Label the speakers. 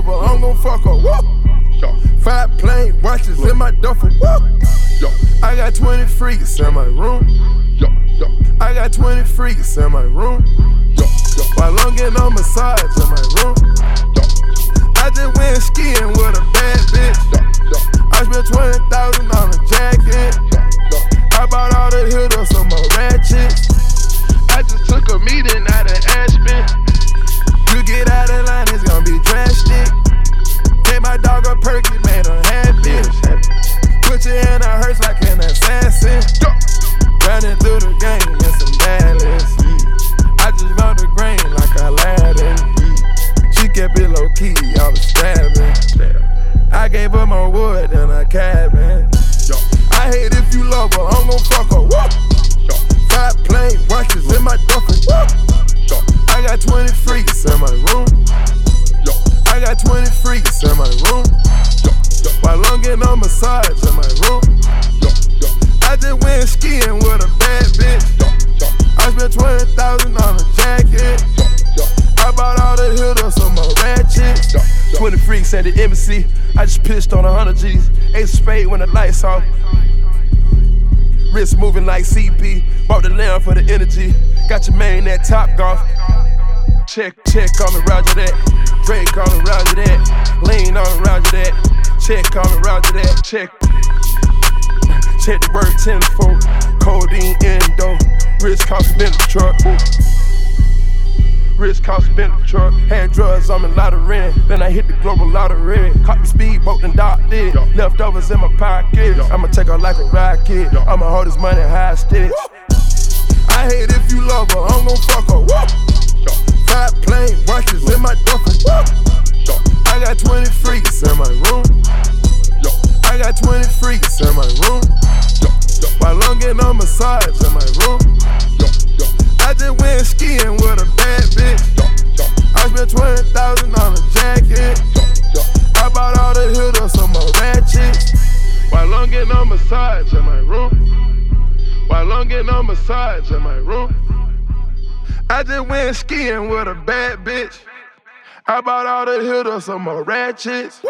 Speaker 1: love I'm gon' fuck her. Woo. Five plain watches in my duffel. Woo. I got 20 freaks in my room. I got 20 freaks in my room. While I'm getting on massage in my room. I just went skiing with a bad bitch. I gave her more wood than a cabin. I hate if you love her, I'm gon' fuck her. Woo! Five plain watches in my duffel. Woo! I got 20 freaks in my room. I got 20 freaks in my room. While I'm getting on massage in my room. I just went skiing with a bad bitch. I spent 20,000 on
Speaker 2: at the embassy. I just pitched on a hundred G's. Ace spade when the lights off. Wrist moving like CP. Bought the lamb for the energy. Got your man that Topgolf. Check, check on me, roger that. Drake on me, roger that. Lean on roger that. Check on me, roger that. Check. Check the word tenfold. Codeine endo. Wrist cost a Bentley truck. Wrist cost a Bentley truck. Had drugs on me, lot of rent. Then I hit the global lottery. Caught the speedboat and docked it. Leftovers in my pocket. I'ma take her like a rocket. I'ma hold this money hostage.
Speaker 1: I hate if you love her, I'm gon' fuck her. Woo! Five plain watches in my duffel. I got 20 freaks in my room. I got 20 freaks in my room. While I'm getting on massage in my room. Getting on massage in my room. While I'm getting on massage in my room. I just went skiing with a bad bitch. I bought all the hitters some more ratchets.